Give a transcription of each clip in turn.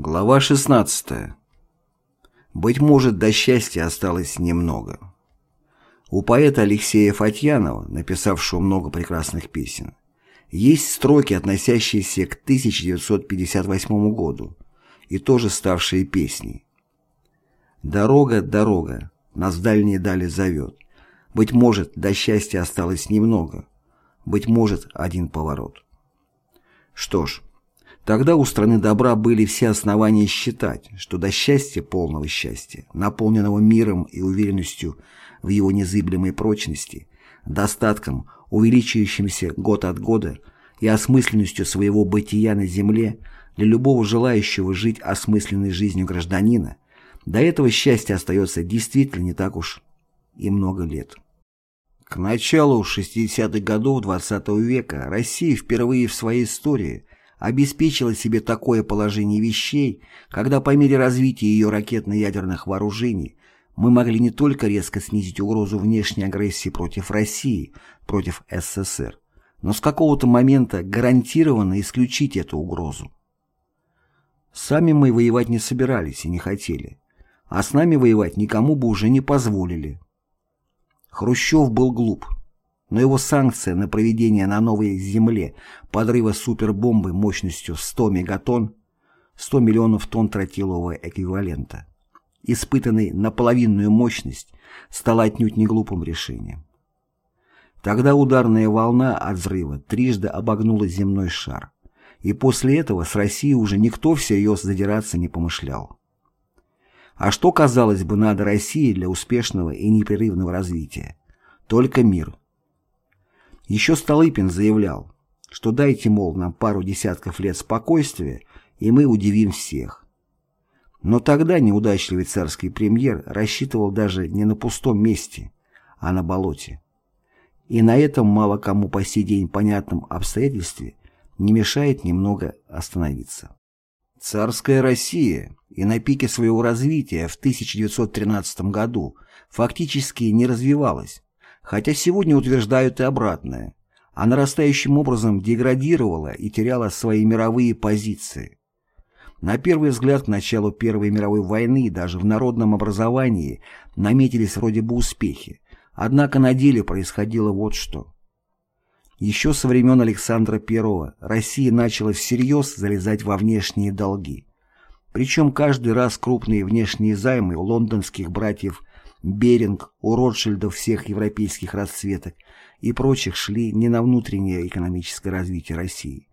Глава 16. Быть может, до счастья осталось немного. У поэта Алексея Фатьянова, написавшего много прекрасных песен, есть строки, относящиеся к 1958 году и тоже ставшие песней. «Дорога, дорога, нас в дальние дали зовет. Быть может, до счастья осталось немного. Быть может, один поворот». Что ж, Тогда у страны добра были все основания считать, что до счастья, полного счастья, наполненного миром и уверенностью в его незыблемой прочности, достатком, увеличивающимся год от года, и осмысленностью своего бытия на земле для любого желающего жить осмысленной жизнью гражданина, до этого счастья остается действительно не так уж и много лет. К началу 60-х годов XX -го века Россия впервые в своей истории – обеспечила себе такое положение вещей, когда по мере развития ее ракетно-ядерных вооружений мы могли не только резко снизить угрозу внешней агрессии против России, против СССР, но с какого-то момента гарантированно исключить эту угрозу. Сами мы воевать не собирались и не хотели, а с нами воевать никому бы уже не позволили. Хрущев был глуп но его санкция на проведение на новой земле подрыва супербомбы мощностью 100 мегатонн 100 миллионов тонн тротилового эквивалента, испытанный на половинную мощность, стала отнюдь не глупым решением. Тогда ударная волна от взрыва трижды обогнула земной шар, и после этого с Россией уже никто всерьез задираться не помышлял. А что, казалось бы, надо России для успешного и непрерывного развития? Только мир – еще Столыпин заявлял, что дайте, мол, нам пару десятков лет спокойствия, и мы удивим всех. Но тогда неудачливый царский премьер рассчитывал даже не на пустом месте, а на болоте. И на этом мало кому по сей день понятном обстоятельстве не мешает немного остановиться. Царская Россия и на пике своего развития в 1913 году фактически не развивалась, хотя сегодня утверждают и обратное. а нарастающим образом деградировала и теряла свои мировые позиции. На первый взгляд к началу Первой мировой войны даже в народном образовании наметились вроде бы успехи, однако на деле происходило вот что. Еще со времен Александра I Россия начала всерьез залезать во внешние долги. Причем каждый раз крупные внешние займы лондонских братьев Беринг, у Ротшильдов всех европейских расцветок и прочих шли не на внутреннее экономическое развитие России,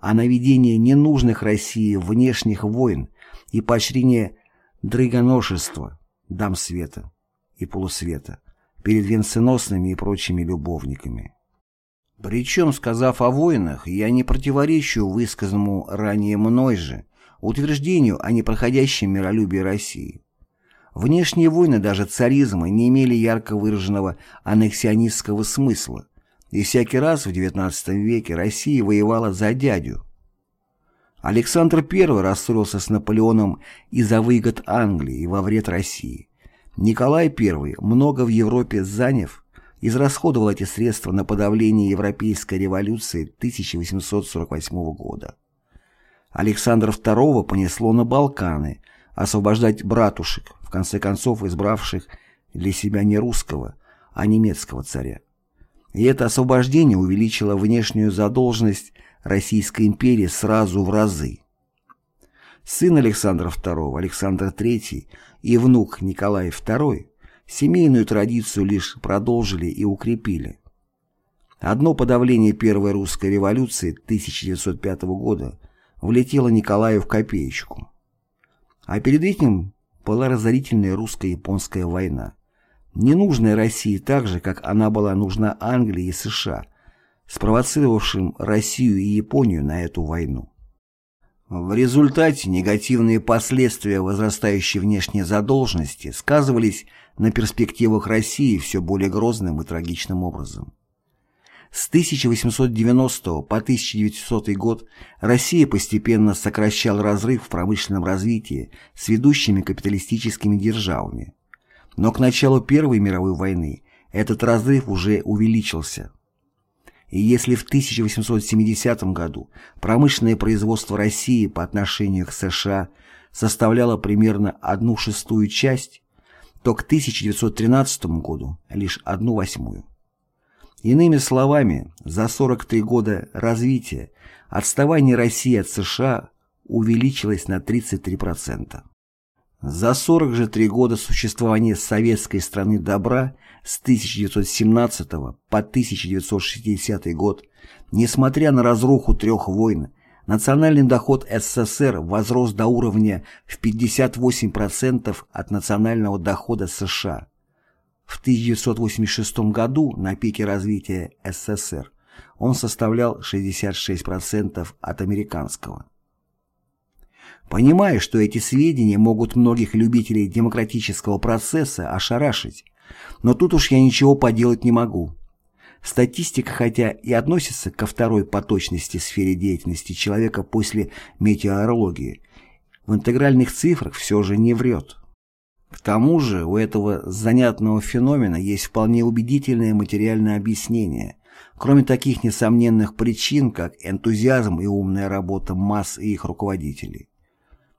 а на ведение ненужных России внешних войн и поощрение драгоношества, дам света и полусвета перед венценосными и прочими любовниками. Причем, сказав о войнах, я не противоречу высказанному ранее мной же утверждению о непроходящем миролюбии России. Внешние войны даже царизма не имели ярко выраженного аннексионистского смысла, и всякий раз в XIX веке Россия воевала за дядю. Александр I рассорился с Наполеоном из-за выгод Англии и во вред России. Николай I, много в Европе заняв, израсходовал эти средства на подавление Европейской революции 1848 года. Александра II понесло на Балканы освобождать братушек, в конце концов избравших для себя не русского, а немецкого царя. И это освобождение увеличило внешнюю задолженность Российской империи сразу в разы. Сын Александра II, Александр III и внук Николай II семейную традицию лишь продолжили и укрепили. Одно подавление Первой русской революции 1905 года влетело Николаю в копеечку. А перед этим была разорительная русско-японская война, ненужная России так же, как она была нужна Англии и США, спровоцировавшим Россию и Японию на эту войну. В результате негативные последствия возрастающей внешней задолженности сказывались на перспективах России все более грозным и трагичным образом. С 1890 по 1900 год Россия постепенно сокращала разрыв в промышленном развитии с ведущими капиталистическими державами. Но к началу Первой мировой войны этот разрыв уже увеличился. И если в 1870 году промышленное производство России по отношению к США составляло примерно одну шестую часть, то к 1913 году лишь одну восьмую. Иными словами, за 43 года развития отставание России от США увеличилось на 33%. За 40 же три года существования советской страны добра с 1917 по 1960 год, несмотря на разруху трех войн, национальный доход СССР возрос до уровня в 58% от национального дохода США. В 1986 году, на пике развития СССР, он составлял 66% от американского. Понимая, что эти сведения могут многих любителей демократического процесса ошарашить, но тут уж я ничего поделать не могу. Статистика, хотя и относится ко второй по точности сфере деятельности человека после метеорологии, в интегральных цифрах все же не врет. К тому же у этого занятного феномена есть вполне убедительное материальное объяснение, кроме таких несомненных причин, как энтузиазм и умная работа масс и их руководителей.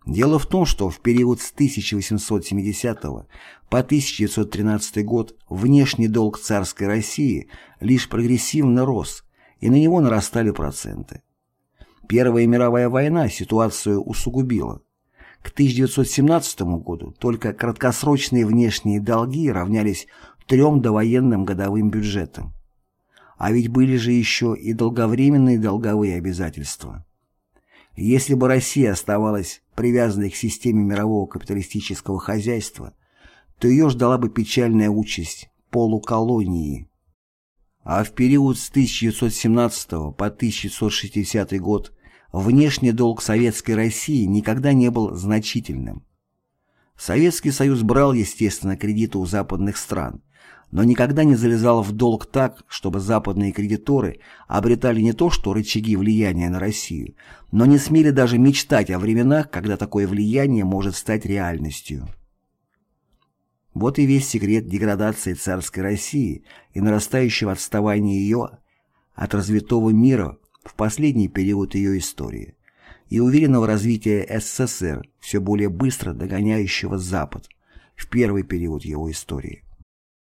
Дело в том, что в период с 1870 по 1913 год внешний долг царской России лишь прогрессивно рос, и на него нарастали проценты. Первая мировая война ситуацию усугубила. К 1917 году только краткосрочные внешние долги равнялись трем довоенным годовым бюджетам. А ведь были же еще и долговременные долговые обязательства. Если бы Россия оставалась привязанной к системе мирового капиталистического хозяйства, то ее ждала бы печальная участь полуколонии. А в период с 1917 по 1960 год внешний долг Советской России никогда не был значительным. Советский Союз брал, естественно, кредиты у западных стран, но никогда не залезал в долг так, чтобы западные кредиторы обретали не то что рычаги влияния на Россию, но не смели даже мечтать о временах, когда такое влияние может стать реальностью. Вот и весь секрет деградации царской России и нарастающего отставания ее от развитого мира в последний период ее истории и уверенного развития СССР, все более быстро догоняющего Запад в первый период его истории.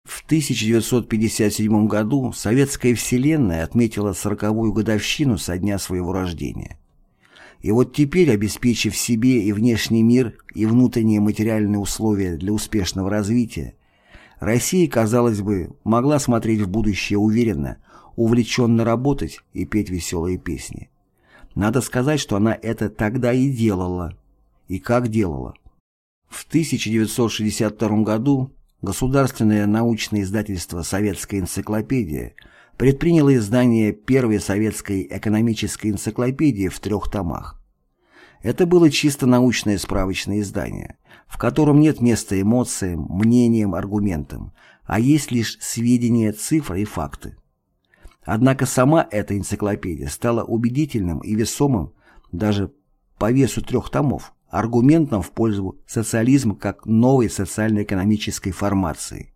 В 1957 году Советская Вселенная отметила сороковую годовщину со дня своего рождения. И вот теперь, обеспечив себе и внешний мир, и внутренние материальные условия для успешного развития, Россия, казалось бы, могла смотреть в будущее уверенно, увлеченно работать и петь веселые песни. Надо сказать, что она это тогда и делала. И как делала. В 1962 году Государственное научное издательство «Советская энциклопедия» предприняло издание первой советской экономической энциклопедии в трех томах. Это было чисто научное справочное издание, в котором нет места эмоциям, мнениям, аргументам, а есть лишь сведения, цифры и факты. Однако сама эта энциклопедия стала убедительным и весомым даже по весу трех томов аргументом в пользу социализма как новой социально-экономической формации.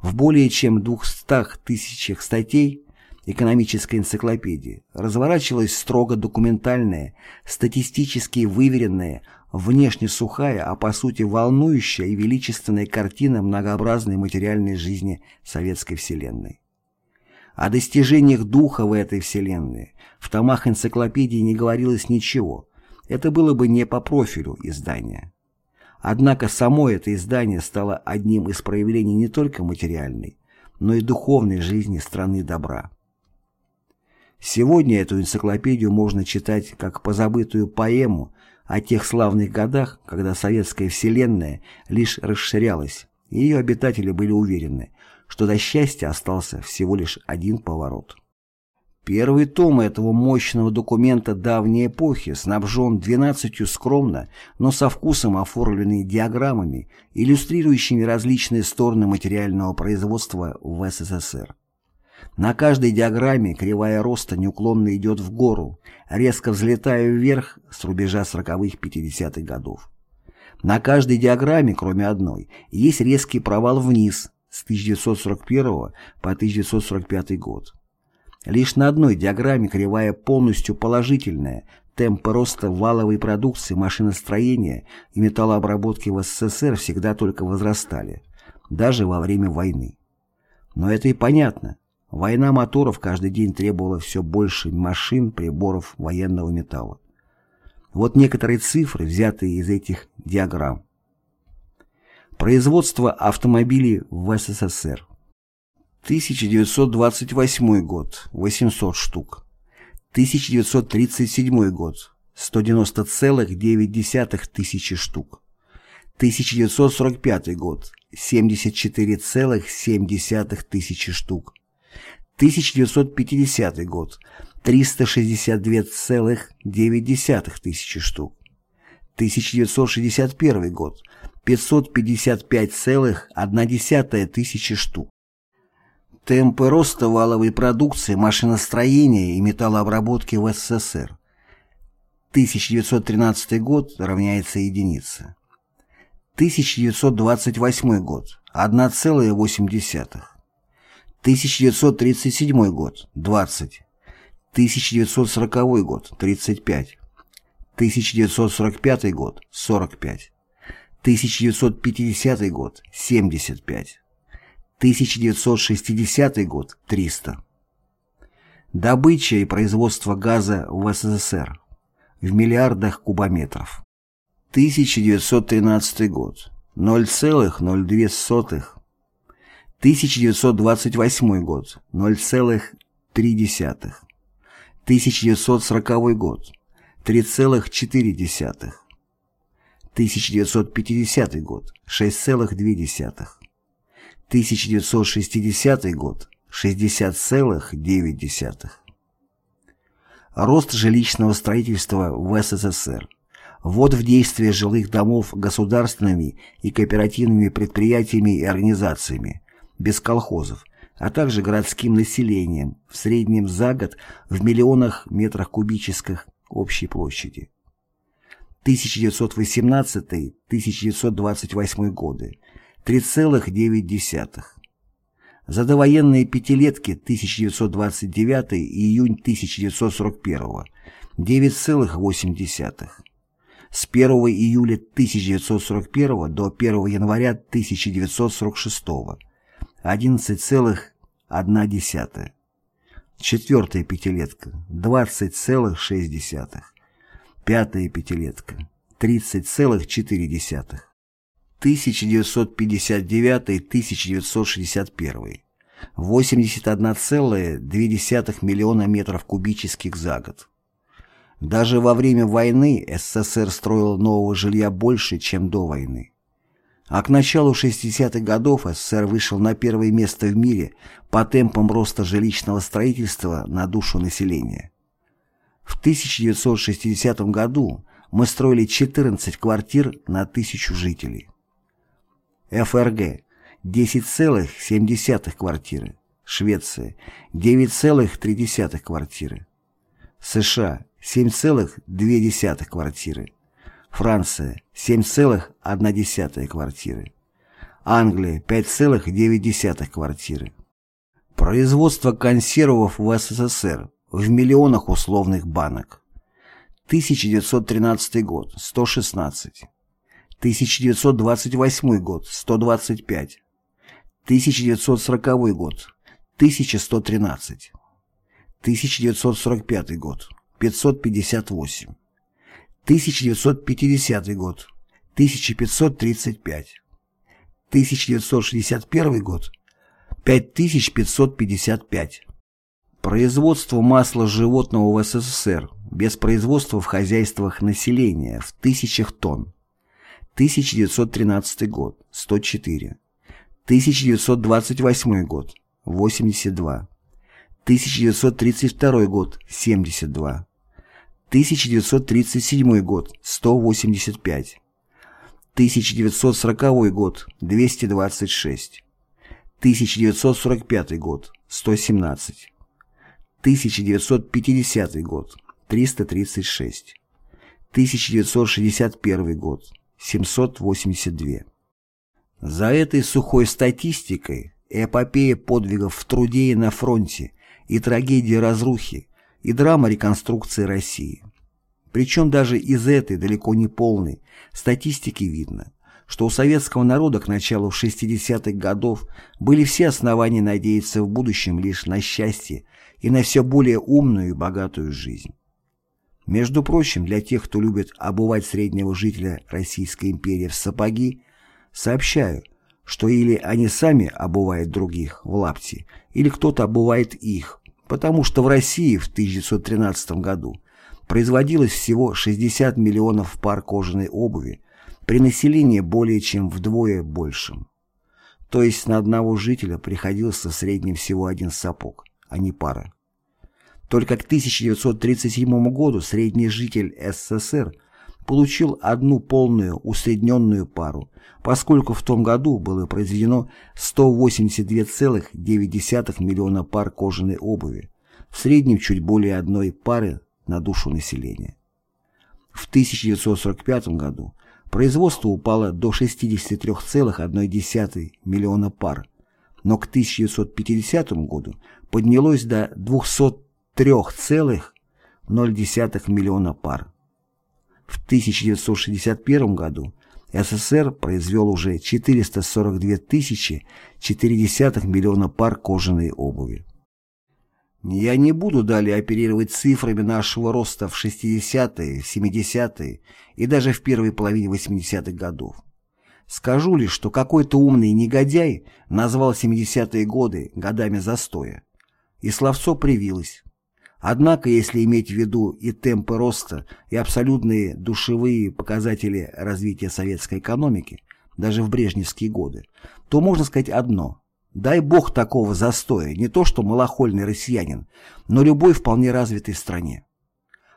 В более чем 200 тысячах статей экономической энциклопедии разворачивалась строго документальная, статистически выверенная, внешне сухая, а по сути волнующая и величественная картина многообразной материальной жизни советской вселенной. О достижениях духа в этой вселенной в томах энциклопедии не говорилось ничего – это было бы не по профилю издания. Однако само это издание стало одним из проявлений не только материальной, но и духовной жизни страны добра. Сегодня эту энциклопедию можно читать как позабытую поэму о тех славных годах, когда советская вселенная лишь расширялась, и ее обитатели были уверены, что до счастья остался всего лишь один поворот. Первый том этого мощного документа давней эпохи снабжен 12 скромно, но со вкусом оформленными диаграммами, иллюстрирующими различные стороны материального производства в СССР. На каждой диаграмме кривая роста неуклонно идет в гору, резко взлетая вверх с рубежа 40-х-50-х годов. На каждой диаграмме, кроме одной, есть резкий провал вниз с 1941 по 1945 год. Лишь на одной диаграмме кривая полностью положительная, темпы роста валовой продукции машиностроения и металлообработки в СССР всегда только возрастали, даже во время войны. Но это и понятно. Война моторов каждый день требовала все больше машин, приборов, военного металла. Вот некоторые цифры, взятые из этих диаграмм. Производство автомобилей в СССР. 1928 год – 800 штук. 1937 год – 190,9 тысячи штук. 1945 год – 74,7 тысячи штук. 1950 год – 362,9 тысячи штук. 1961 год – 555,1 тысячи штук. Темпы роста валовой продукции машиностроения и металлообработки в СССР. 1913 год равняется единице. 1928 год – 1,8. 1937 год – 20. 1940 год – 35. 1945 год – 45. 1950 год – 75. 1960 год – 300. Добыча и производство газа в СССР в миллиардах кубометров. 1913 год – 0,02. 1928 год – 0,3. 1940 год – 3,4. 1950 год – 6,2. 1960 год – 60,9. Рост жилищного строительства в СССР. Ввод в действие жилых домов государственными и кооперативными предприятиями и организациями, без колхозов, а также городским населением, в среднем за год в миллионах метрах кубических общей площади. 1918-1928 годы 3,9. За довоенные пятилетки 1929 и июнь 1941 9,8. С 1 июля 1941 до 1 января 1946 11,1. Четвертая пятилетка 20,6. Пятая пятилетка 30,4. 1959-1961 81,2 миллиона метров кубических за год. Даже во время войны СССР строил нового жилья больше, чем до войны. А к началу 60-х годов СССР вышел на первое место в мире по темпам роста жилищного строительства на душу населения. В 1960 году мы строили 14 квартир на тысячу жителей. ФРГ 10,7 квартиры, Швеция 9,3 квартиры, США 7,2 квартиры, Франция 7,1 квартиры, Англия 5,9 квартиры. Производство консервов в СССР в миллионах условных банок. 1913 год – 116. 1928 год – 125. 1940 год – 1113. 1945 год – 558. 1950 год – 1535. 1961 год – 5555. Производство масла животного в СССР без производства в хозяйствах населения в тысячах тонн. 1913 год – 104. 1928 год – 82. 1932 год – 72. 1937 год – 185. 1940 год – 226. 1945 год – 117. 1950 год – 336. 1961 год – 782. За этой сухой статистикой эпопея подвигов в труде и на фронте и трагедия разрухи, и драма реконструкции России. Причем даже из этой далеко не полной статистики видно, что у советского народа к началу 60-х годов были все основания надеяться в будущем лишь на счастье и на все более умную и богатую жизнь. Между прочим, для тех, кто любит обувать среднего жителя Российской империи в сапоги, сообщаю, что или они сами обувают других в лапти, или кто-то обувает их, потому что в России в 1913 году производилось всего 60 миллионов пар кожаной обуви при населении более чем вдвое большим. То есть на одного жителя приходился в среднем всего один сапог, а не пара. Только к 1937 году средний житель СССР получил одну полную усредненную пару, поскольку в том году было произведено 182,9 миллиона пар кожаной обуви, в среднем чуть более одной пары на душу населения. В 1945 году производство упало до 63,1 миллиона пар, но к 1950 году поднялось до 203,0 миллиона пар. В 1961 году СССР произвел уже 442 тысячи 4 миллиона пар кожаной обуви. Я не буду далее оперировать цифрами нашего роста в 60-е, 70-е и даже в первой половине 80-х годов. Скажу лишь, что какой-то умный негодяй назвал 70-е годы годами застоя. И словцо привилось. Однако, если иметь в виду и темпы роста, и абсолютные душевые показатели развития советской экономики, даже в брежневские годы, то можно сказать одно – Дай бог такого застоя, не то что малохольный россиянин, но любой вполне развитой стране.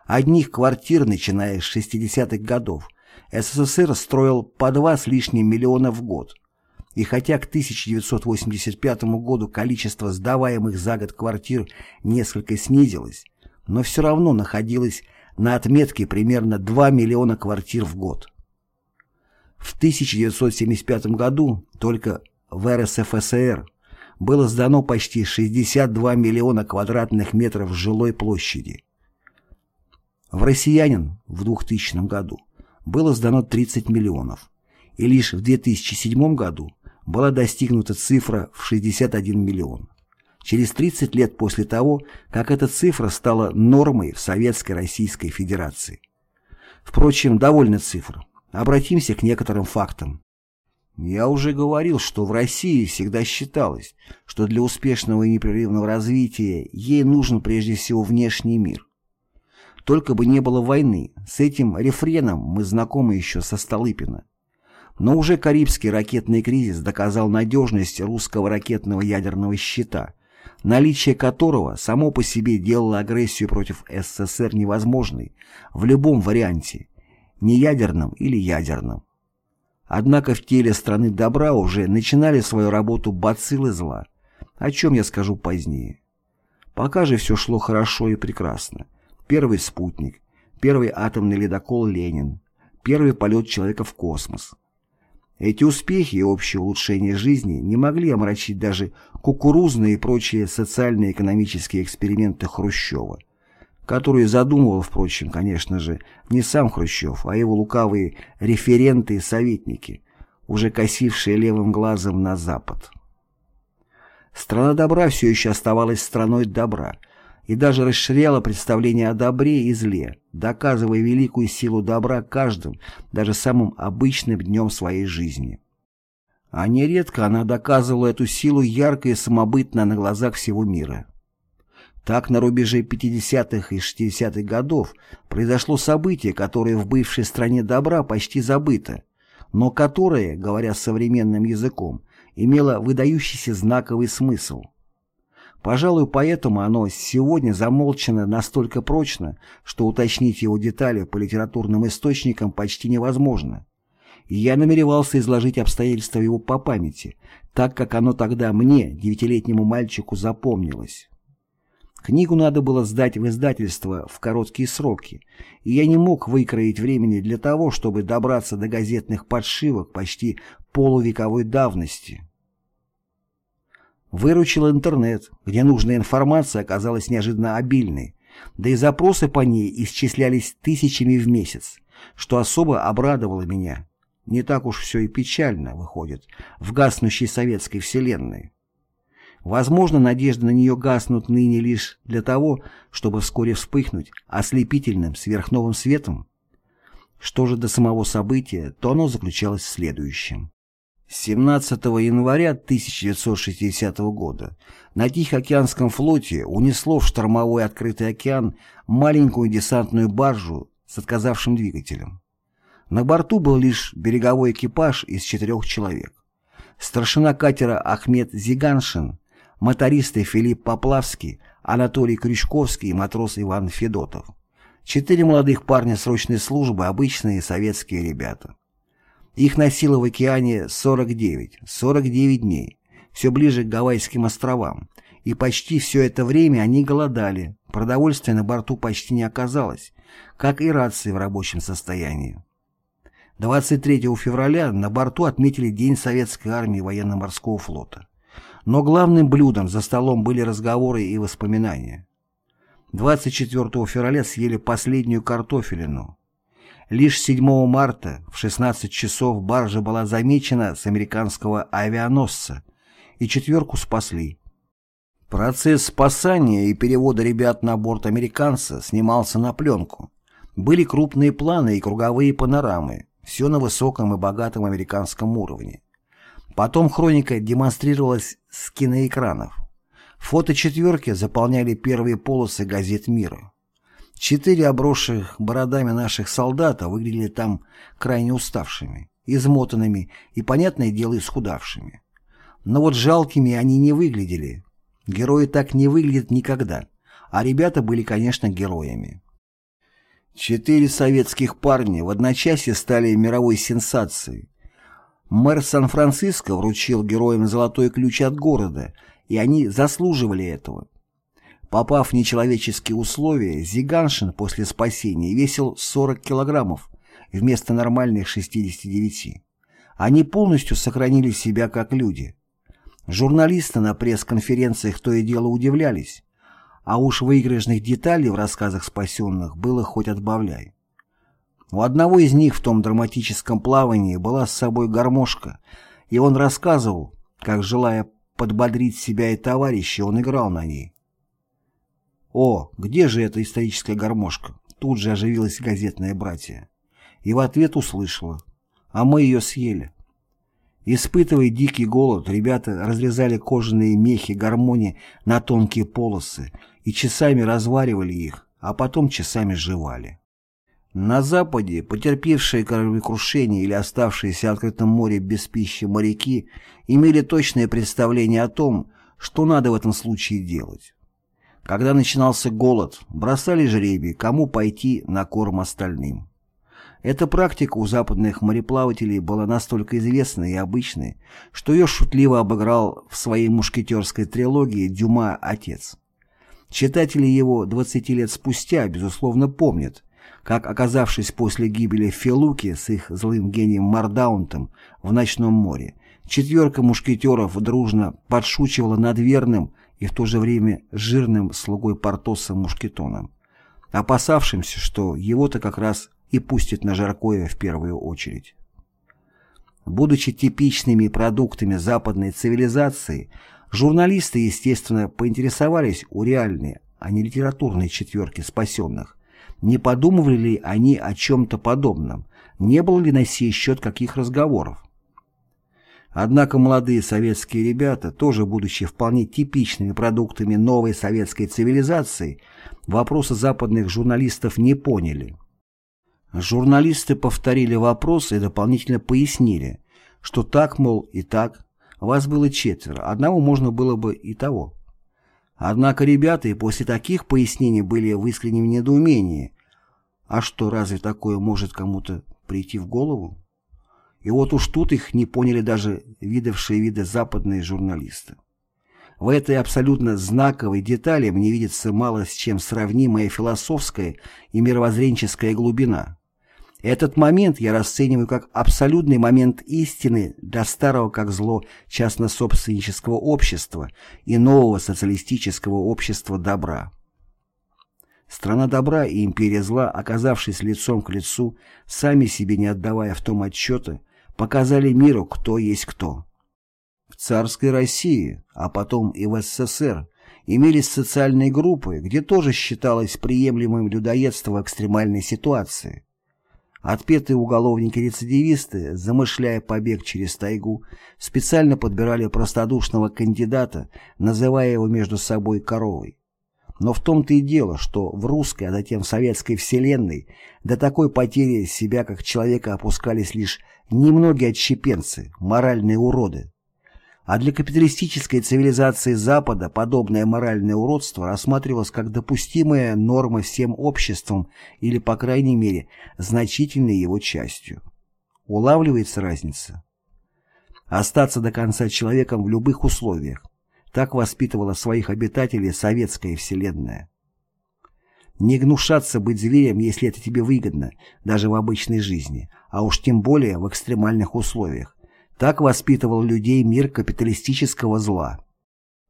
Одних квартир, начиная с 60-х годов, СССР строил по два с лишним миллиона в год. И хотя к 1985 году количество сдаваемых за год квартир несколько снизилось, но все равно находилось на отметке примерно 2 миллиона квартир в год. В 1975 году только в РСФСР было сдано почти 62 миллиона квадратных метров жилой площади. В «Россиянин» в 2000 году было сдано 30 миллионов, и лишь в 2007 году была достигнута цифра в 61 миллион. Через 30 лет после того, как эта цифра стала нормой в Советской Российской Федерации. Впрочем, довольно цифр. Обратимся к некоторым фактам. Я уже говорил, что в России всегда считалось, что для успешного и непрерывного развития ей нужен прежде всего внешний мир. Только бы не было войны, с этим рефреном мы знакомы еще со Столыпина. Но уже Карибский ракетный кризис доказал надежность русского ракетного ядерного щита, наличие которого само по себе делало агрессию против СССР невозможной в любом варианте, неядерном или ядерном. Однако в теле страны добра уже начинали свою работу бациллы зла, о чем я скажу позднее. Пока же все шло хорошо и прекрасно. Первый спутник, первый атомный ледокол «Ленин», первый полет человека в космос. Эти успехи и общее улучшение жизни не могли омрачить даже кукурузные и прочие социально-экономические эксперименты Хрущева – которую задумывал, впрочем, конечно же, не сам Хрущев, а его лукавые референты и советники, уже косившие левым глазом на Запад. Страна добра все еще оставалась страной добра и даже расширяла представление о добре и зле, доказывая великую силу добра каждым, даже самым обычным днем своей жизни. А нередко она доказывала эту силу ярко и самобытно на глазах всего мира. Так на рубеже 50-х и 60-х годов произошло событие, которое в бывшей стране добра почти забыто, но которое, говоря современным языком, имело выдающийся знаковый смысл. Пожалуй, поэтому оно сегодня замолчано настолько прочно, что уточнить его детали по литературным источникам почти невозможно. Я намеревался изложить обстоятельства его по памяти, так как оно тогда мне, девятилетнему мальчику, запомнилось. Книгу надо было сдать в издательство в короткие сроки, и я не мог выкроить времени для того, чтобы добраться до газетных подшивок почти полувековой давности. Выручил интернет, где нужная информация оказалась неожиданно обильной, да и запросы по ней исчислялись тысячами в месяц, что особо обрадовало меня. Не так уж все и печально, выходит, в гаснущей советской вселенной. Возможно, надежды на нее гаснут ныне лишь для того, чтобы вскоре вспыхнуть ослепительным сверхновым светом. Что же до самого события, то оно заключалось в следующем. 17 января 1960 года на Тихоокеанском флоте унесло в штормовой открытый океан маленькую десантную баржу с отказавшим двигателем. На борту был лишь береговой экипаж из четырех человек. Старшина катера Ахмед Зиганшин, мотористы Филипп Поплавский, Анатолий Крючковский и матрос Иван Федотов. Четыре молодых парня срочной службы, обычные советские ребята. Их носило в океане 49, 49 дней, все ближе к Гавайским островам, и почти все это время они голодали, продовольствия на борту почти не оказалось, как и рации в рабочем состоянии. 23 февраля на борту отметили День Советской армии военно-морского флота. Но главным блюдом за столом были разговоры и воспоминания. 24 февраля съели последнюю картофелину. Лишь 7 марта в 16 часов баржа была замечена с американского авианосца, и четверку спасли. Процесс спасания и перевода ребят на борт американца снимался на пленку. Были крупные планы и круговые панорамы, все на высоком и богатом американском уровне. Потом хроника демонстрировалась с киноэкранов. Фото четверки заполняли первые полосы газет мира. Четыре обросших бородами наших солдата выглядели там крайне уставшими, измотанными и, понятное дело, исхудавшими. Но вот жалкими они не выглядели. Герои так не выглядят никогда, а ребята были, конечно, героями. Четыре советских парня в одночасье стали мировой сенсацией. Мэр Сан-Франциско вручил героям золотой ключ от города – и они заслуживали этого. Попав в нечеловеческие условия, Зиганшин после спасения весил 40 килограммов вместо нормальных 69. Они полностью сохранили себя как люди. Журналисты на пресс-конференциях то и дело удивлялись, а уж выигрышных деталей в рассказах спасенных было хоть отбавляй. У одного из них в том драматическом плавании была с собой гармошка, и он рассказывал, как, желая подбодрить себя и товарища, он играл на ней. «О, где же эта историческая гармошка?» Тут же оживилась газетная братья. И в ответ услышала. «А мы ее съели». Испытывая дикий голод, ребята разрезали кожаные мехи гармонии на тонкие полосы и часами разваривали их, а потом часами жевали. На Западе потерпевшие кораблекрушение или оставшиеся в открытом море без пищи моряки имели точное представление о том, что надо в этом случае делать. Когда начинался голод, бросали жребий, кому пойти на корм остальным. Эта практика у западных мореплавателей была настолько известной и обычной, что ее шутливо обыграл в своей мушкетерской трилогии Дюма «Отец». Читатели его 20 лет спустя, безусловно, помнят, как, оказавшись после гибели Фелуки с их злым гением Мардаунтом в ночном море, четверка мушкетеров дружно подшучивала над верным и в то же время жирным слугой Портоса Мушкетоном, опасавшимся, что его-то как раз и пустят на жаркое в первую очередь. Будучи типичными продуктами западной цивилизации, журналисты, естественно, поинтересовались у реальной, а не литературной четверки спасенных, не подумывали ли они о чем-то подобном? Не было ли на сей счет каких разговоров? Однако молодые советские ребята, тоже будучи вполне типичными продуктами новой советской цивилизации, вопросы западных журналистов не поняли. Журналисты повторили вопрос и дополнительно пояснили, что так, мол, и так, вас было четверо, одного можно было бы и того. Однако ребята и после таких пояснений были в искреннем недоумении. А что, разве такое может кому-то прийти в голову? И вот уж тут их не поняли даже видавшие виды западные журналисты. В этой абсолютно знаковой детали мне видится мало с чем сравнимая философская и мировоззренческая глубина. Этот момент я расцениваю как абсолютный момент истины для старого как зло частно-собственнического общества и нового социалистического общества добра. Страна добра и империя зла, оказавшись лицом к лицу, сами себе не отдавая в том отчета, показали миру, кто есть кто. В царской России, а потом и в СССР, имелись социальные группы, где тоже считалось приемлемым людоедство в экстремальной ситуации. Отпетые уголовники-рецидивисты, замышляя побег через тайгу, специально подбирали простодушного кандидата, называя его между собой коровой. Но в том-то и дело, что в русской, а затем в советской вселенной до такой потери себя как человека опускались лишь немногие отщепенцы, моральные уроды. А для капиталистической цивилизации Запада подобное моральное уродство рассматривалось как допустимая норма всем обществом или, по крайней мере, значительной его частью. Улавливается разница? Остаться до конца человеком в любых условиях. Так воспитывала своих обитателей советская вселенная. Не гнушаться быть зверем, если это тебе выгодно, даже в обычной жизни, а уж тем более в экстремальных условиях. Так воспитывал людей мир капиталистического зла.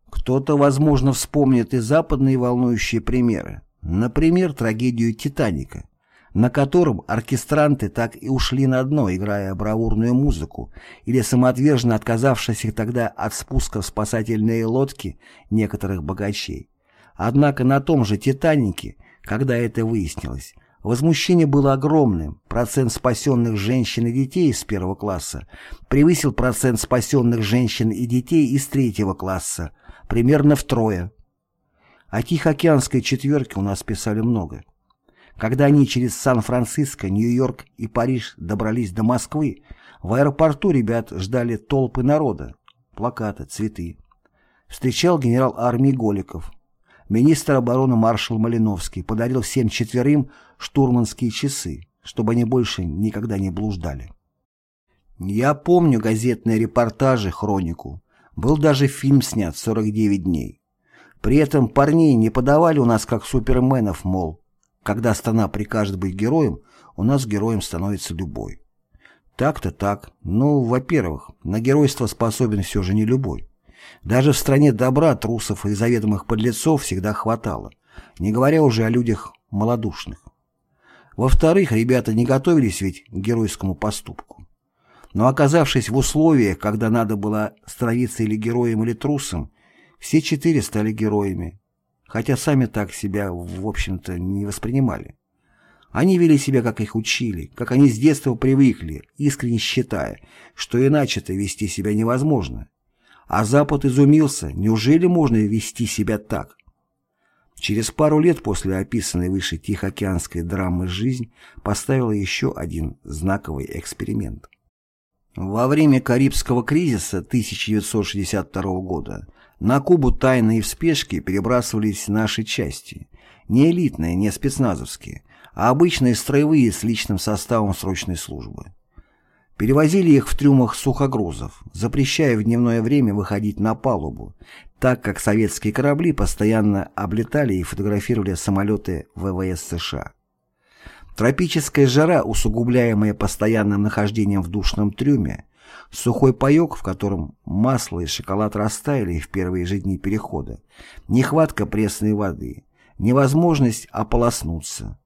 Кто-то, возможно, вспомнит и западные волнующие примеры. Например, трагедию «Титаника», на котором оркестранты так и ушли на дно, играя бравурную музыку, или самоотверженно отказавшиеся тогда от спуска в спасательные лодки некоторых богачей. Однако на том же «Титанике», когда это выяснилось, Возмущение было огромным. Процент спасенных женщин и детей из первого класса превысил процент спасенных женщин и детей из третьего класса, примерно втрое. О Тихоокеанской четверке у нас писали много. Когда они через Сан-Франциско, Нью-Йорк и Париж добрались до Москвы, в аэропорту ребят ждали толпы народа, плакаты, цветы. Встречал генерал армии Голиков. Министр обороны маршал Малиновский подарил всем четверым штурманские часы, чтобы они больше никогда не блуждали. Я помню газетные репортажи, хронику. Был даже фильм снят «49 дней». При этом парней не подавали у нас как суперменов, мол, когда страна прикажет быть героем, у нас героем становится любой. Так-то так. Ну, во-первых, на геройство способен все же не любой. Даже в стране добра трусов и заведомых подлецов всегда хватало, не говоря уже о людях малодушных. Во-вторых, ребята не готовились ведь к геройскому поступку. Но оказавшись в условиях, когда надо было становиться или героем, или трусом, все четыре стали героями, хотя сами так себя, в общем-то, не воспринимали. Они вели себя, как их учили, как они с детства привыкли, искренне считая, что иначе-то вести себя невозможно. А Запад изумился, неужели можно вести себя так? Через пару лет после описанной выше Тихоокеанской драмы «Жизнь» поставила еще один знаковый эксперимент. Во время Карибского кризиса 1962 года на Кубу тайно и в спешке перебрасывались наши части, не элитные, не спецназовские, а обычные строевые с личным составом срочной службы. Перевозили их в трюмах сухогрузов, запрещая в дневное время выходить на палубу, так как советские корабли постоянно облетали и фотографировали самолеты ВВС США. Тропическая жара, усугубляемая постоянным нахождением в душном трюме, сухой паек, в котором масло и шоколад растаяли в первые же дни перехода, нехватка пресной воды, невозможность ополоснуться.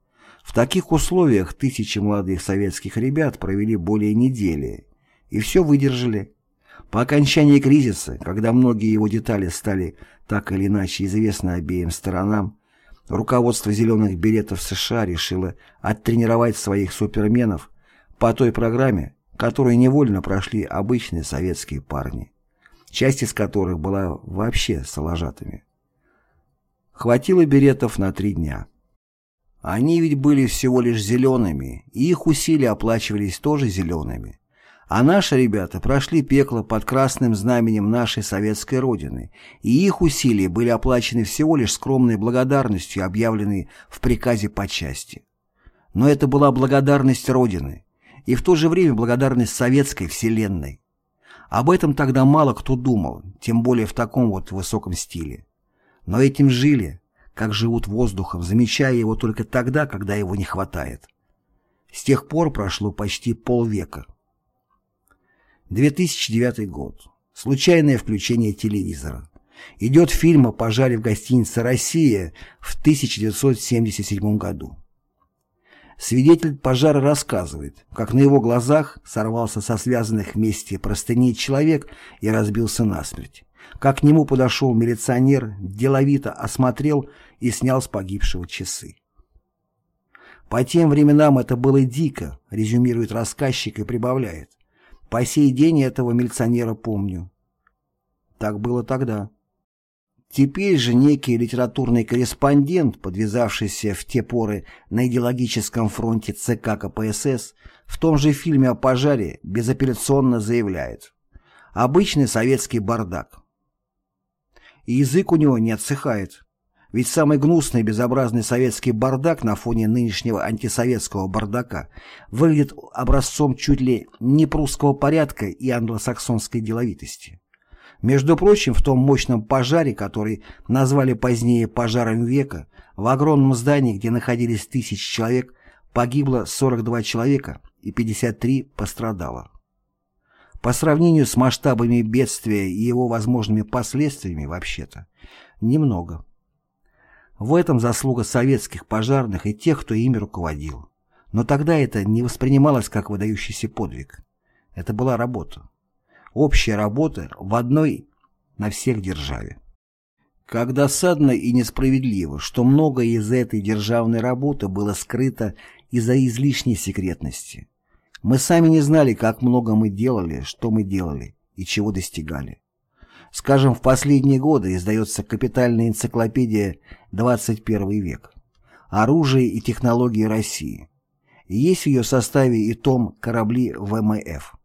В таких условиях тысячи молодых советских ребят провели более недели и все выдержали, по окончании кризиса, когда многие его детали стали так или иначе известны обеим сторонам, руководство «Зеленых билетов» США решило оттренировать своих суперменов по той программе, которую невольно прошли обычные советские парни, часть из которых была вообще соложатыми. Хватило беретов на три дня. Они ведь были всего лишь зелеными, и их усилия оплачивались тоже зелеными. А наши ребята прошли пекло под красным знаменем нашей советской Родины, и их усилия были оплачены всего лишь скромной благодарностью, объявленной в приказе по части. Но это была благодарность Родины, и в то же время благодарность советской вселенной. Об этом тогда мало кто думал, тем более в таком вот высоком стиле. Но этим жили, как живут воздухом, замечая его только тогда, когда его не хватает. С тех пор прошло почти полвека. 2009 год. Случайное включение телевизора. Идет фильм о пожаре в гостинице «Россия» в 1977 году. Свидетель пожара рассказывает, как на его глазах сорвался со связанных вместе простыней человек и разбился насмерть. Как к нему подошел милиционер, деловито осмотрел и снял с погибшего часы. По тем временам это было дико, резюмирует рассказчик и прибавляет. По сей день этого милиционера помню. Так было тогда. Теперь же некий литературный корреспондент, подвязавшийся в те поры на идеологическом фронте ЦК КПСС, в том же фильме о пожаре безапелляционно заявляет «Обычный советский бардак». И язык у него не отсыхает. Ведь самый гнусный безобразный советский бардак на фоне нынешнего антисоветского бардака выглядит образцом чуть ли не прусского порядка и англосаксонской деловитости. Между прочим, в том мощном пожаре, который назвали позднее «пожаром века», в огромном здании, где находились тысячи человек, погибло 42 человека и 53 пострадало. По сравнению с масштабами бедствия и его возможными последствиями, вообще-то, немного. В этом заслуга советских пожарных и тех, кто ими руководил. Но тогда это не воспринималось как выдающийся подвиг. Это была работа общая работа в одной на всех державе. Как досадно и несправедливо, что многое из этой державной работы было скрыто из-за излишней секретности. Мы сами не знали, как много мы делали, что мы делали и чего достигали. Скажем, в последние годы издается капитальная энциклопедия «21 век. Оружие и технологии России». Есть в ее составе и том «Корабли ВМФ».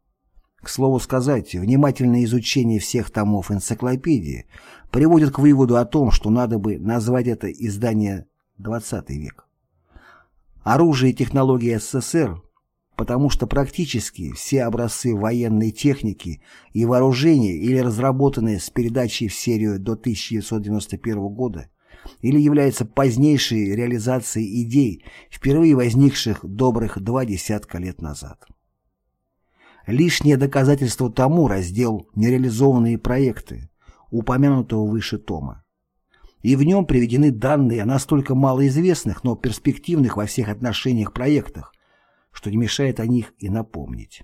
К слову сказать, внимательное изучение всех томов энциклопедии приводит к выводу о том, что надо бы назвать это издание XX век. Оружие и технологии СССР, потому что практически все образцы военной техники и вооружения или разработанные с передачей в серию до 1991 года или являются позднейшей реализацией идей, впервые возникших добрых два десятка лет назад. Лишнее доказательство тому раздел «Нереализованные проекты», упомянутого выше тома. И в нем приведены данные о настолько малоизвестных, но перспективных во всех отношениях проектах, что не мешает о них и напомнить.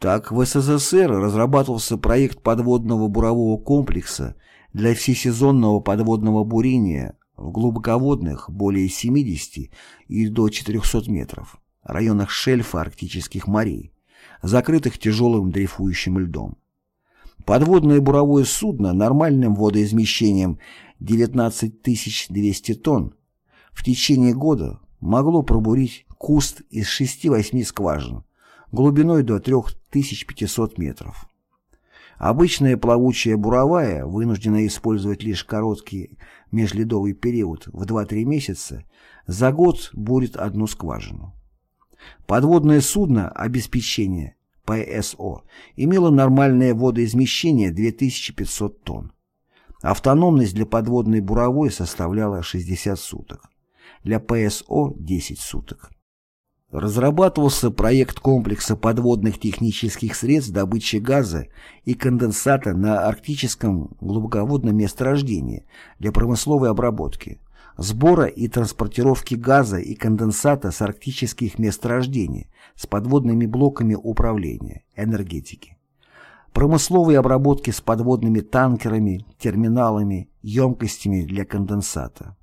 Так, в СССР разрабатывался проект подводного бурового комплекса для всесезонного подводного бурения в глубоководных более 70 и до 400 метров районах шельфа арктических морей, закрытых тяжелым дрейфующим льдом. Подводное буровое судно нормальным водоизмещением 19 200 тонн в течение года могло пробурить куст из 6-8 скважин глубиной до 3500 метров. Обычная плавучая буровая, вынужденная использовать лишь короткий межледовый период в 2-3 месяца, за год бурит одну скважину. Подводное судно обеспечения ПСО имело нормальное водоизмещение 2500 тонн. Автономность для подводной буровой составляла 60 суток. Для ПСО – 10 суток. Разрабатывался проект комплекса подводных технических средств добычи газа и конденсата на арктическом глубоководном месторождении для промысловой обработки – сбора и транспортировки газа и конденсата с арктических месторождений с подводными блоками управления, энергетики, промысловой обработки с подводными танкерами, терминалами, емкостями для конденсата.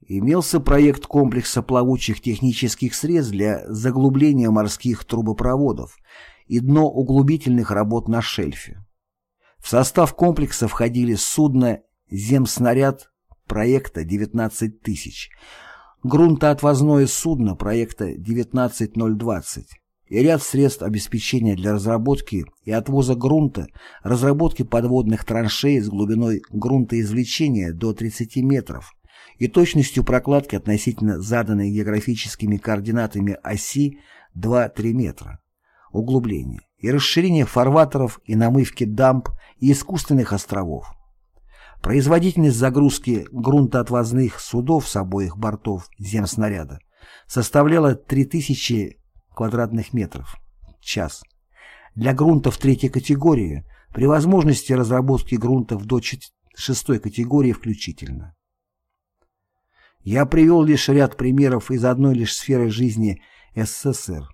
Имелся проект комплекса плавучих технических средств для заглубления морских трубопроводов и дноуглубительных работ на шельфе. В состав комплекса входили судно «Земснаряд» проекта 19 тысяч, грунтоотвозное судно проекта 19020 и ряд средств обеспечения для разработки и отвоза грунта, разработки подводных траншей с глубиной грунтоизвлечения до 30 метров и точностью прокладки относительно заданной географическими координатами оси 2-3 метра, углубления и расширение фарватеров и намывки дамб и искусственных островов. Производительность загрузки грунтоотвозных судов с обоих бортов земснаряда составляла 3000 квадратных метров в час. Для грунтов третьей категории при возможности разработки грунтов до шестой категории включительно. Я привел лишь ряд примеров из одной лишь сферы жизни СССР,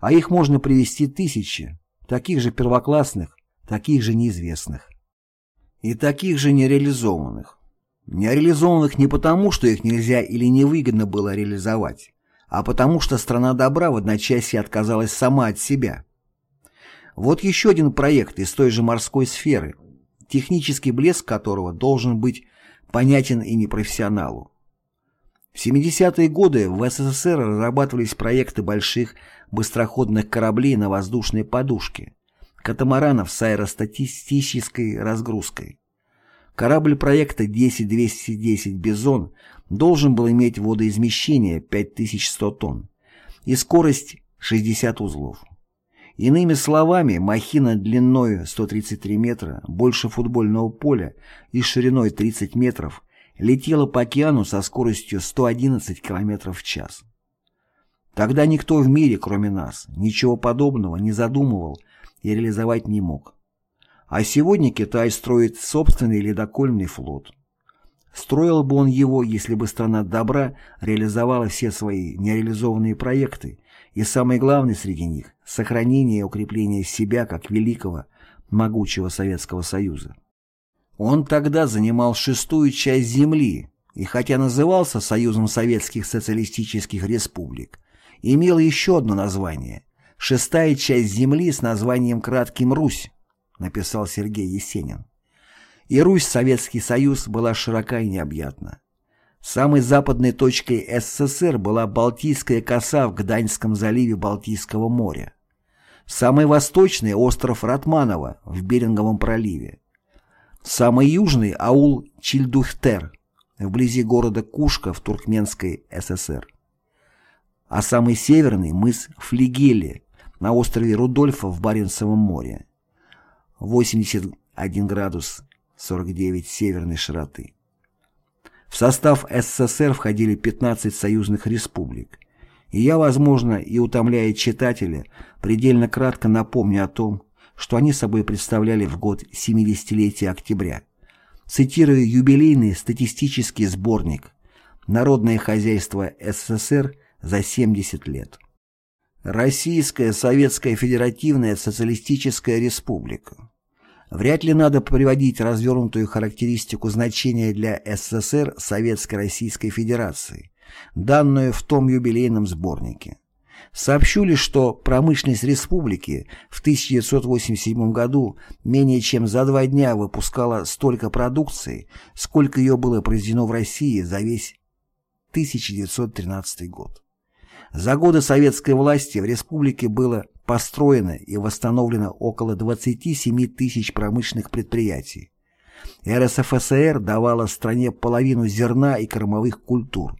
а их можно привести тысячи, таких же первоклассных, таких же неизвестных. И таких же нереализованных. Нереализованных не потому, что их нельзя или невыгодно было реализовать, а потому что страна добра в одночасье отказалась сама от себя. Вот еще один проект из той же морской сферы, технический блеск которого должен быть понятен и непрофессионалу. В 70-е годы в СССР разрабатывались проекты больших быстроходных кораблей на воздушной подушке, катамаранов с аэростатистической разгрузкой. Корабль проекта 10210 «Бизон» должен был иметь водоизмещение 5100 тонн и скорость 60 узлов. Иными словами, махина длиной 133 метра, больше футбольного поля и шириной 30 метров летела по океану со скоростью 111 км в час. Тогда никто в мире, кроме нас, ничего подобного не задумывал и реализовать не мог. А сегодня Китай строит собственный ледокольный флот. Строил бы он его, если бы страна добра реализовала все свои нереализованные проекты, и самый главный среди них – сохранение и укрепление себя как великого, могучего Советского Союза. Он тогда занимал шестую часть земли, и хотя назывался Союзом Советских Социалистических Республик, имел еще одно название – шестая часть земли с названием кратким «Русь», написал Сергей Есенин. И Русь, Советский Союз, была широка и необъятна. Самой западной точкой СССР была Балтийская коса в Гданьском заливе Балтийского моря. Самый восточный – остров Ратманово в Беринговом проливе. Самый южный – аул Чильдухтер вблизи города Кушка в Туркменской ССР. А самый северный – мыс Флигели на острове Рудольфа в Баренцевом море. 81 градус 49 северной широты. В состав СССР входили 15 союзных республик. И я, возможно, и утомляя читателя, предельно кратко напомню о том, что они собой представляли в год 70-летия октября. Цитирую юбилейный статистический сборник «Народное хозяйство СССР за 70 лет». Российская Советская Федеративная Социалистическая Республика. Вряд ли надо приводить развернутую характеристику значения для СССР Советской Российской Федерации, данную в том юбилейном сборнике. Сообщу лишь, что промышленность республики в 1987 году менее чем за два дня выпускала столько продукции, сколько ее было произведено в России за весь 1913 год. За годы советской власти в республике было построено и восстановлено около 27 тысяч промышленных предприятий. РСФСР давала стране половину зерна и кормовых культур,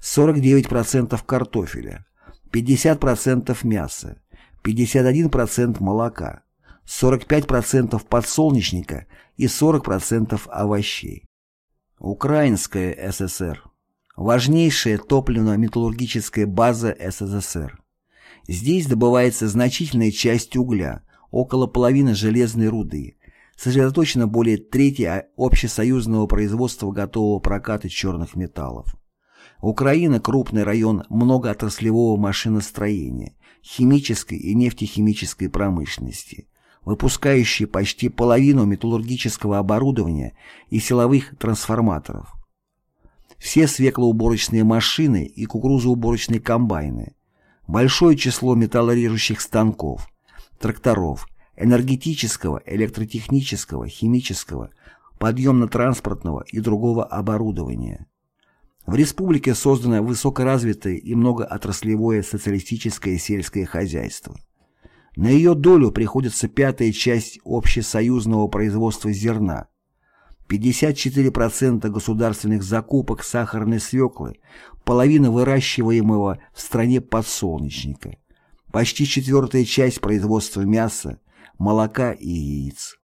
49% картофеля, 50% мяса, 51% молока, 45% подсолнечника и 40% овощей. Украинская ССР. Важнейшая топливно-металлургическая база СССР. Здесь добывается значительная часть угля, около половины железной руды, сосредоточено более трети общесоюзного производства готового проката черных металлов. Украина – крупный район многоотраслевого машиностроения, химической и нефтехимической промышленности, выпускающий почти половину металлургического оборудования и силовых трансформаторов. Все свеклоуборочные машины и кукурузоуборочные комбайны, большое число металлорежущих станков, тракторов, энергетического, электротехнического, химического, подъемно-транспортного и другого оборудования. В республике создано высокоразвитое и многоотраслевое социалистическое сельское хозяйство. На ее долю приходится пятая часть общесоюзного производства зерна, 54% государственных закупок сахарной свеклы, половина выращиваемого в стране подсолнечника, почти четвертая часть производства мяса, молока и яиц.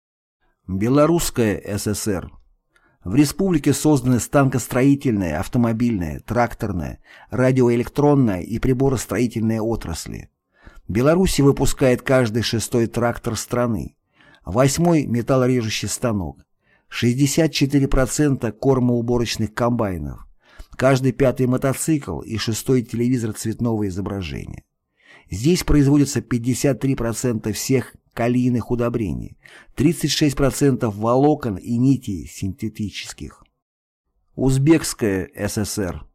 Белорусская ССР в республике созданы станкостроительная, автомобильная, тракторная, радиоэлектронная и приборостроительная отрасли. Беларусь выпускает каждый шестой трактор страны, восьмой металлорежущий станок, 64% кормоуборочных комбайнов, каждый пятый мотоцикл и шестой телевизор цветного изображения. Здесь производится 53% всех калийных удобрений, 36% волокон и нитей синтетических. Узбекская ССР.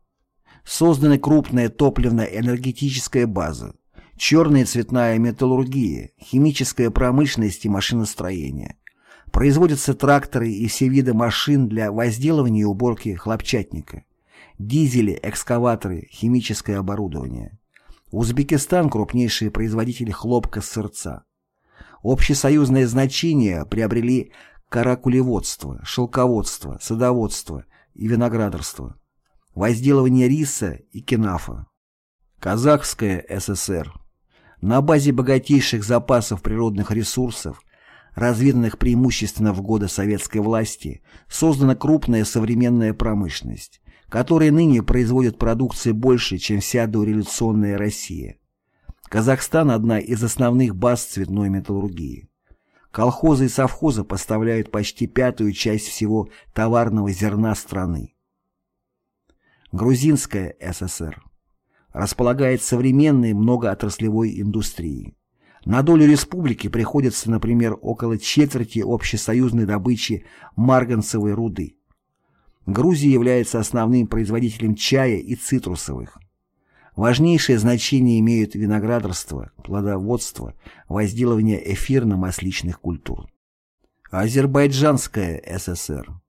Создана крупная топливно-энергетическая база, черная цветная металлургия, химическая промышленность и машиностроение. Производятся тракторы и все виды машин для возделывания и уборки хлопчатника, дизели, экскаваторы, химическое оборудование. Узбекистан – крупнейший производитель хлопка сырца. Общесоюзное значение приобрели каракулеводство, шелководство, садоводство и виноградарство, возделывание риса и кенафа. Казахская ССР. На базе богатейших запасов природных ресурсов, развиданных преимущественно в годы советской власти, создана крупная современная промышленность, которая ныне производит продукции больше, чем вся дореволюционная Россия. Казахстан – одна из основных баз цветной металлургии. Колхозы и совхозы поставляют почти пятую часть всего товарного зерна страны. Грузинская ССР располагает современной многоотраслевой индустрией. На долю республики приходится, например, около четверти общесоюзной добычи марганцевой руды. Грузия является основным производителем чая и цитрусовых. Важнейшее значение имеют виноградарство, плодоводство, возделывание эфирно-масличных культур. Азербайджанская ССР.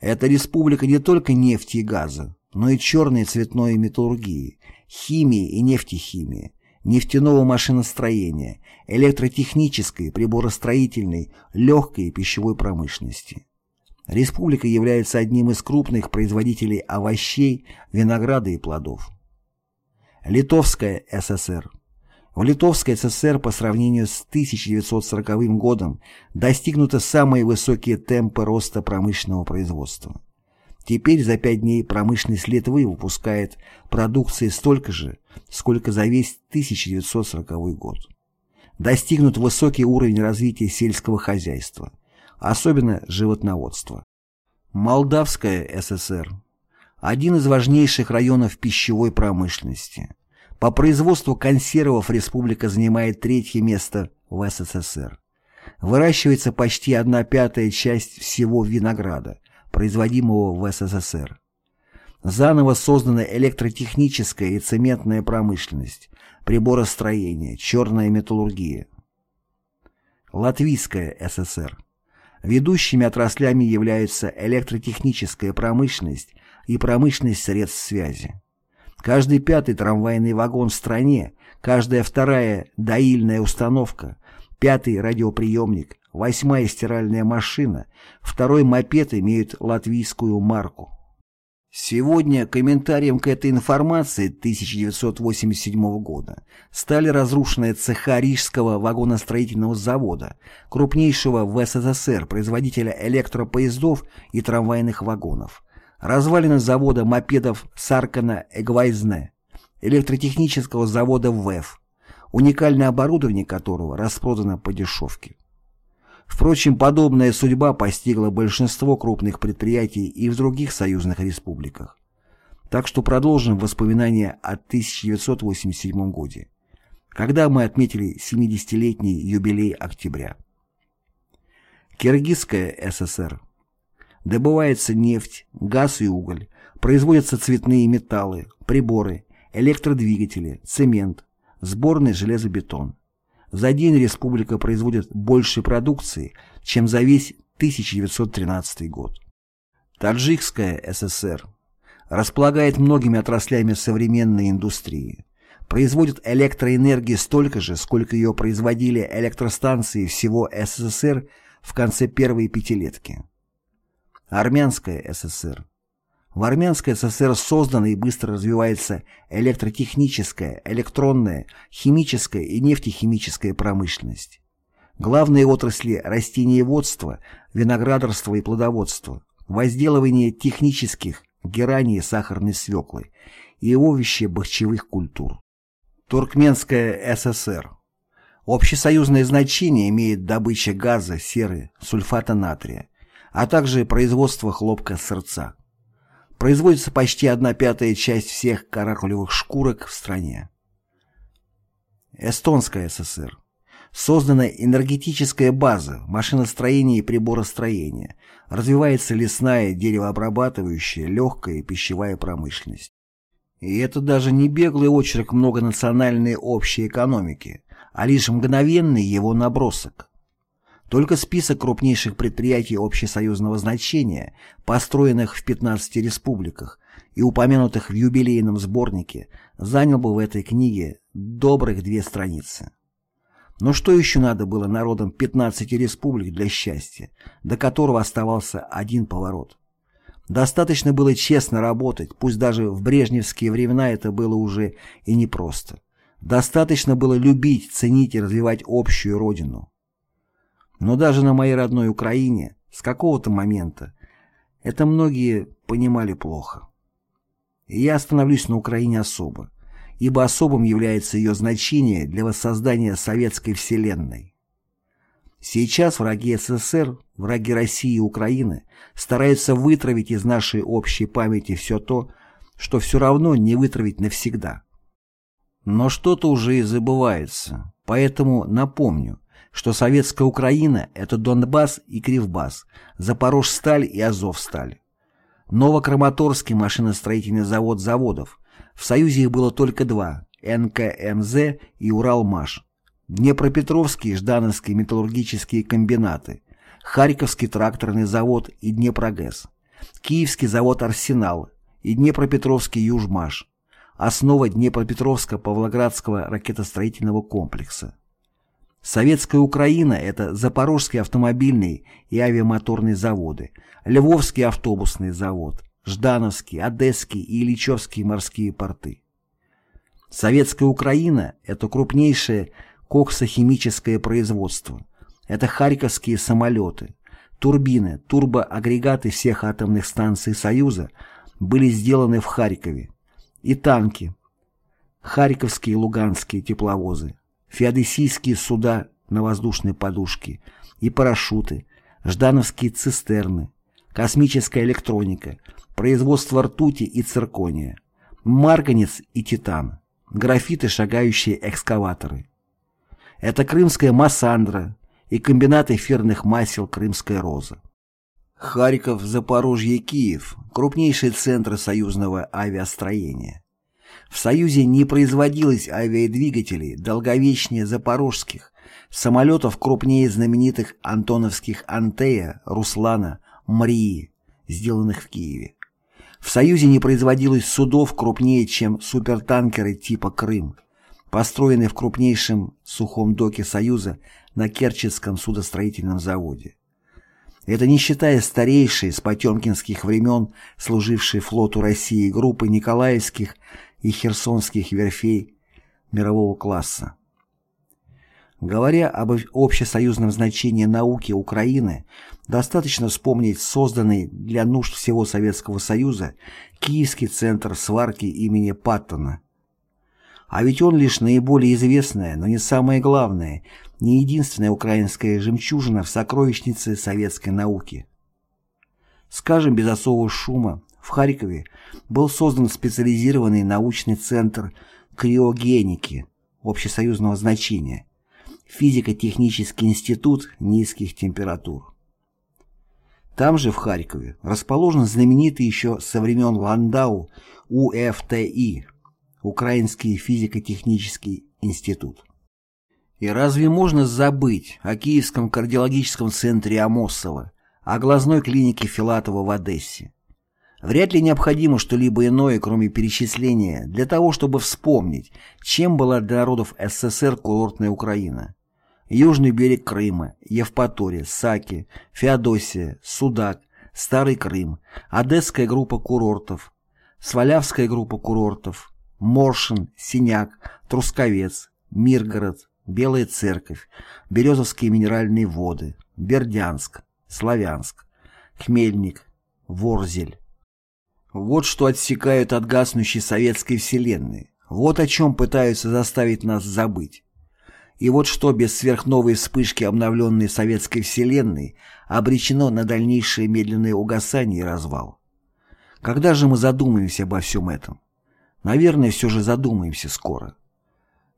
Это республика не только нефти и газа, но и черной цветной металлургии, химии и нефтехимии, нефтяного машиностроения, электротехнической, приборостроительной, легкой и пищевой промышленности. Республика является одним из крупных производителей овощей, винограда и плодов. Литовская ССР. В Литовской ССР по сравнению с 1940 годом достигнуты самые высокие темпы роста промышленного производства. Теперь за пять дней промышленность Литвы выпускает продукции столько же, сколько за весь 1940 год. Достигнут высокий уровень развития сельского хозяйства, особенно животноводства. Молдавская ССР один из важнейших районов пищевой промышленности. По производству консервов республика занимает третье место в СССР. Выращивается почти одна пятая часть всего винограда, производимого в СССР. Заново создана электротехническая и цементная промышленность, приборостроение, черная металлургия. Латвийская ССР. Ведущими отраслями являются электротехническая промышленность и промышленность средств связи. Каждый пятый трамвайный вагон в стране, каждая вторая доильная установка, пятый радиоприемник, восьмая стиральная машина, второй мопед имеют латвийскую марку. Сегодня комментарием к этой информации 1987 года стали разрушенные цеха Рижского вагоностроительного завода, крупнейшего в СССР производителя электропоездов и трамвайных вагонов, развалины завода мопедов Саркана Эгвайзне, электротехнического завода ВЭФ, уникальное оборудование которого распродано по дешевке. Впрочем, подобная судьба постигла большинство крупных предприятий и в других союзных республиках. Так что продолжим воспоминания о 1987 году, когда мы отметили 70-летний юбилей октября. Киргизская ССР Добывается нефть, газ и уголь, производятся цветные металлы, приборы, электродвигатели, цемент, сборный железобетон. За день республика производит больше продукции, чем за весь 1913 год. Таджикская ССР располагает многими отраслями современной индустрии. Производит электроэнергии столько же, сколько ее производили электростанции всего СССР в конце первой пятилетки. Армянская ССР. В Армянской ССР создана и быстро развивается электротехническая, электронная, химическая и нефтехимическая промышленность. Главные отрасли – растениеводство, виноградарство и плодоводство, возделывание технических, герани и сахарной свеклы и овощи бахчевых культур. Туркменская ССР Общесоюзное значение имеет добыча газа, серы, сульфата натрия, а также производство хлопка сырца. Производится почти одна пятая часть всех каракулевых шкурок в стране. Эстонская ССР. Создана энергетическая база, машиностроение и приборостроение. Развивается лесная, деревообрабатывающая, легкая и пищевая промышленность. И это даже не беглый очерк многонациональной общей экономики, а лишь мгновенный его набросок. Только список крупнейших предприятий общесоюзного значения, построенных в 15 республиках и упомянутых в юбилейном сборнике, занял бы в этой книге добрых две страницы. Но что еще надо было народам 15 республик для счастья, до которого оставался один поворот? Достаточно было честно работать, пусть даже в брежневские времена это было уже и непросто. Достаточно было любить, ценить и развивать общую родину. Но даже на моей родной Украине с какого-то момента это многие понимали плохо. И я остановлюсь на Украине особо, ибо особым является ее значение для воссоздания советской вселенной. Сейчас враги СССР, враги России и Украины стараются вытравить из нашей общей памяти все то, что все равно не вытравить навсегда. Но что-то уже и забывается, поэтому напомню, что советская Украина – это Донбасс и Кривбас, Запорожсталь и Азовсталь. Новокраматорский машиностроительный завод заводов. В Союзе их было только два – НКМЗ и Уралмаш. Днепропетровские и Ждановские металлургические комбинаты, Харьковский тракторный завод и Днепрогэс, Киевский завод «Арсенал» и Днепропетровский Южмаш, основа Днепропетровско-Павлоградского ракетостроительного комплекса. Советская Украина – это Запорожский автомобильный и авиамоторные заводы, Львовский автобусный завод, Ждановский, Одесский и Ильичевский морские порты. Советская Украина – это крупнейшее коксохимическое производство. Это харьковские самолеты, турбины, турбоагрегаты всех атомных станций Союза были сделаны в Харькове. И танки, харьковские и луганские тепловозы, феодосийские суда на воздушной подушке и парашюты, ждановские цистерны, космическая электроника, производство ртути и циркония, марганец и титан, графиты шагающие экскаваторы. Это крымская массандра и комбинаты эфирных масел «Крымская роза». Харьков, Запорожье, Киев – крупнейшие центры союзного авиастроения. В Союзе не производилось авиадвигателей долговечнее запорожских, самолетов крупнее знаменитых антоновских «Антея», «Руслана», «Мрии», сделанных в Киеве. В Союзе не производилось судов крупнее, чем супертанкеры типа «Крым», построенные в крупнейшем сухом доке Союза на Керченском судостроительном заводе. Это не считая старейшей с потемкинских времен, служившей флоту России группы Николаевских и херсонских верфей мирового класса. Говоря об общесоюзном значении науки Украины, достаточно вспомнить созданный для нужд всего Советского Союза Киевский центр сварки имени Паттона. А ведь он лишь наиболее известная, но не самое главное, не единственная украинская жемчужина в сокровищнице советской науки. Скажем без особого шума, в Харькове был создан специализированный научный центр криогеники общесоюзного значения, физико-технический институт низких температур. Там же, в Харькове, расположен знаменитый еще со времен Ландау УФТИ, Украинский физико-технический институт. И разве можно забыть о Киевском кардиологическом центре Амосова, о глазной клинике Филатова в Одессе? Вряд ли необходимо что-либо иное, кроме перечисления, для того, чтобы вспомнить, чем была для народов СССР курортная Украина. Южный берег Крыма, Евпатория, Саки, Феодосия, Судак, Старый Крым, Одесская группа курортов, Свалявская группа курортов, Моршин, Синяк, Трусковец, Миргород, Белая Церковь, Березовские минеральные воды, Бердянск, Славянск, Хмельник, Ворзель. Вот что отсекают от гаснущей советской вселенной. Вот о чем пытаются заставить нас забыть. И вот что без сверхновой вспышки обновленной советской вселенной обречено на дальнейшее медленное угасание и развал. Когда же мы задумаемся обо всем этом? Наверное, все же задумаемся скоро.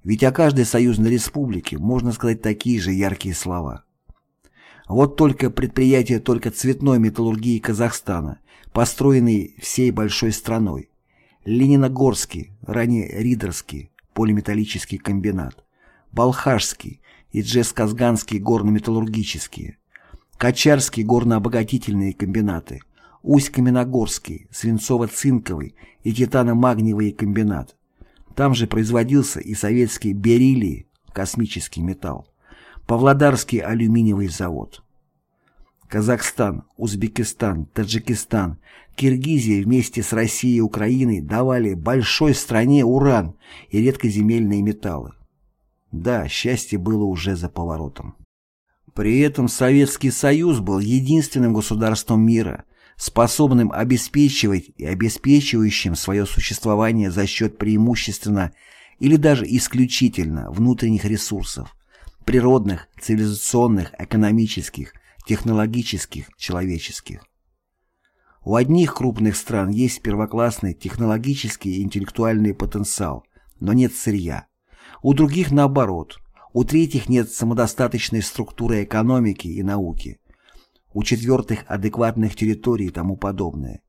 Ведь о каждой союзной республике можно сказать такие же яркие слова. Вот только предприятия только цветной металлургии Казахстана, построенные всей большой страной, Лениногорский, ранее Ридерский, полиметаллический комбинат, Балхашский и Джесказганский горно-металлургические, Качарские горно-обогатительные комбинаты, Усть-Каменогорский, Свинцово-Цинковый и Титано-Магниевый комбинат. Там же производился и советский бериллий, космический металл, Павлодарский алюминиевый завод. Казахстан, Узбекистан, Таджикистан, Киргизия вместе с Россией и Украиной давали большой стране уран и редкоземельные металлы. Да, счастье было уже за поворотом. При этом Советский Союз был единственным государством мира, способным обеспечивать и обеспечивающим свое существование за счет преимущественно или даже исключительно внутренних ресурсов, природных, цивилизационных, экономических, технологических, человеческих. У одних крупных стран есть первоклассный технологический и интеллектуальный потенциал, но нет сырья. У других наоборот. У третьих нет самодостаточной структуры экономики и науки. У четвертых адекватных территорий и тому подобное.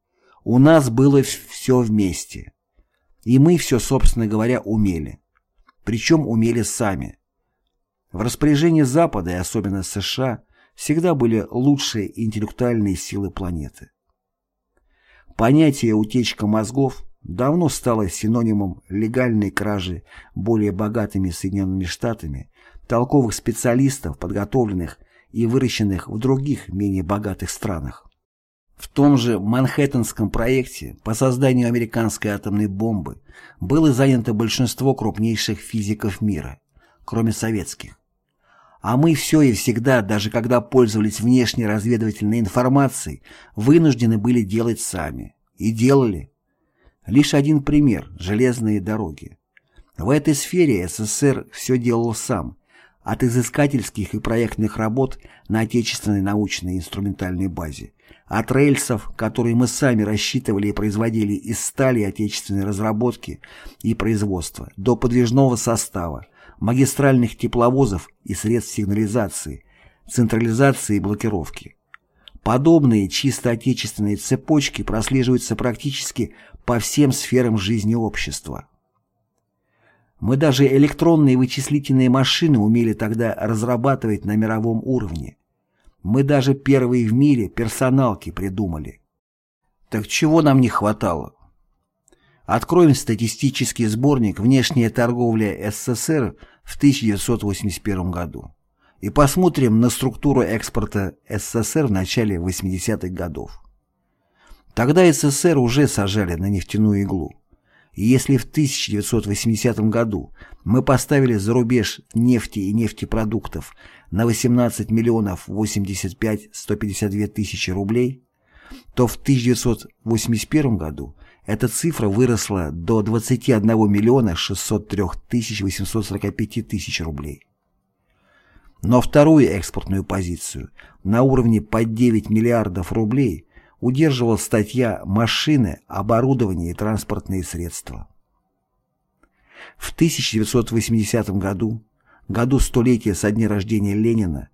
У нас было все вместе. И мы все, собственно говоря, умели. Причем умели сами. В распоряжении Запада, и особенно США, всегда были лучшие интеллектуальные силы планеты. Понятие «утечка мозгов» давно стало синонимом легальной кражи более богатыми Соединенными Штатами толковых специалистов, подготовленных и выращенных в других, менее богатых странах. В том же Манхэттенском проекте по созданию американской атомной бомбы было занято большинство крупнейших физиков мира, кроме советских. А мы все и всегда, даже когда пользовались внешней разведывательной информацией, вынуждены были делать сами. И делали. Лишь один пример – железные дороги. В этой сфере СССР все делал сам, от изыскательских и проектных работ на отечественной научной инструментальной базе, от рельсов, которые мы сами рассчитывали и производили из стали отечественной разработки и производства, до подвижного состава, магистральных тепловозов и средств сигнализации, централизации и блокировки. Подобные чисто отечественные цепочки прослеживаются практически по всем сферам жизни общества. Мы даже электронные вычислительные машины умели тогда разрабатывать на мировом уровне. Мы даже первые в мире персоналки придумали. Так чего нам не хватало? Откроем статистический сборник «Внешняя торговля СССР» в 1981 году и посмотрим на структуру экспорта СССР в начале 80-х годов. Тогда СССР уже сажали на нефтяную иглу. И если в 1980 году мы поставили за рубеж нефти и нефтепродуктов на 18 миллионов 85 152 тысячи рублей, то в 1981 году эта цифра выросла до 21 миллиона 603 тысяч 845 тысяч рублей. Но вторую экспортную позицию на уровне под 9 миллиардов рублей удерживала статья «Машины, оборудование и транспортные средства». В 1980 году, году столетия со дня рождения Ленина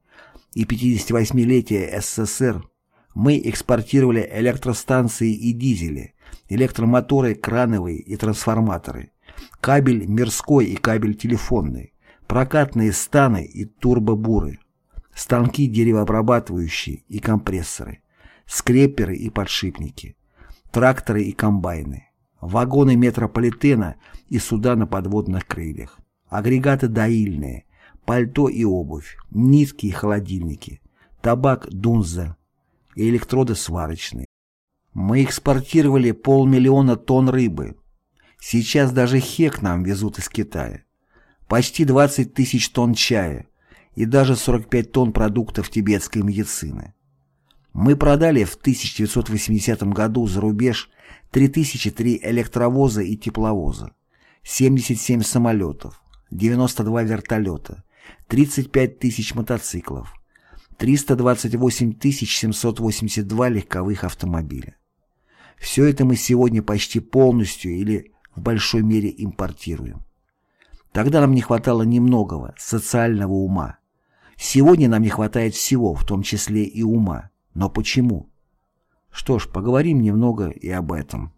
и 58-летия СССР, мы экспортировали электростанции и дизели, электромоторы крановые и трансформаторы, кабель мирской и кабель телефонный, прокатные станы и турбобуры, станки деревообрабатывающие и компрессоры, скреперы и подшипники, тракторы и комбайны, вагоны метрополитена и суда на подводных крыльях, агрегаты доильные, пальто и обувь, нитки и холодильники, табак дунза и электроды сварочные. Мы экспортировали полмиллиона тонн рыбы. Сейчас даже хек нам везут из Китая. Почти 20 тысяч тонн чая и даже 45 тонн продуктов тибетской медицины. Мы продали в 1980 году за рубеж 3003 электровоза и тепловоза, 77 самолетов, 92 вертолета, 35 тысяч мотоциклов, 328 782 легковых автомобиля. Все это мы сегодня почти полностью или в большой мере импортируем. Тогда нам не хватало немногого, социального ума. Сегодня нам не хватает всего, в том числе и ума. Но почему? Что ж, поговорим немного и об этом.